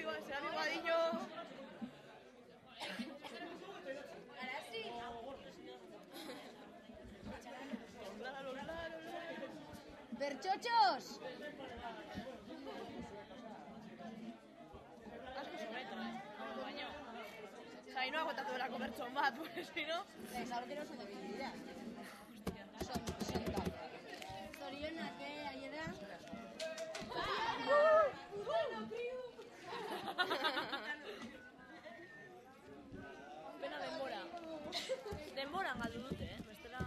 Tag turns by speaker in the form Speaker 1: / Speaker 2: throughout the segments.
Speaker 1: igual, serán. Ahora
Speaker 2: ¡Berchochos! ¿eh?
Speaker 1: O sea, ahí no aguanta toda la comer más, porque si no...
Speaker 2: Pensaba que no se debilidad.
Speaker 1: Pena denbora. Denboran galdu dute, eh? Bestela...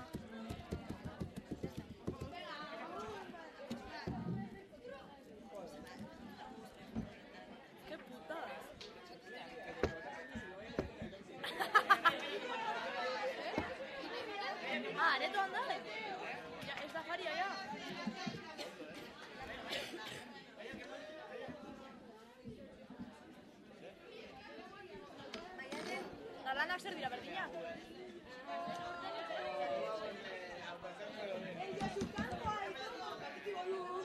Speaker 1: Qué putas. ah, areto handaje. Ya, ez da ya. la verdilla.
Speaker 2: Su canto,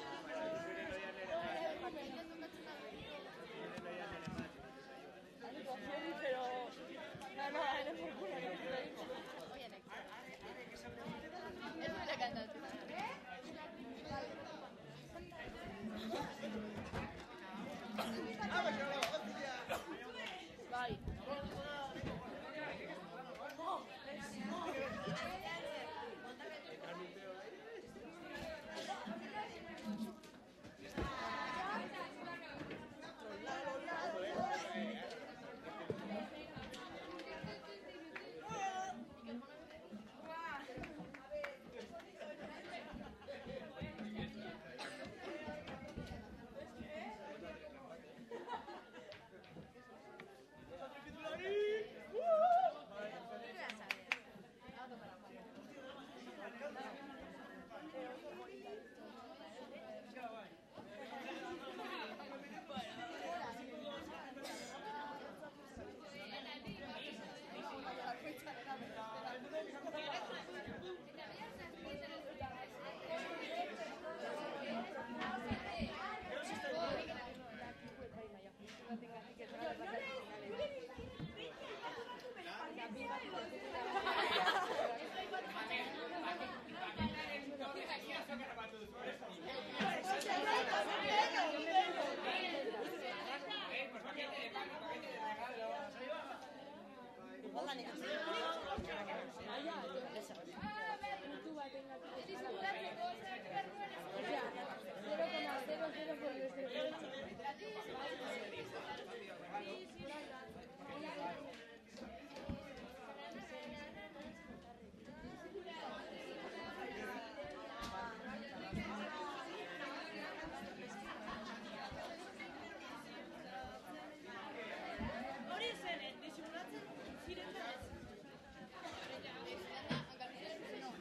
Speaker 2: Hola, ni que. Ahí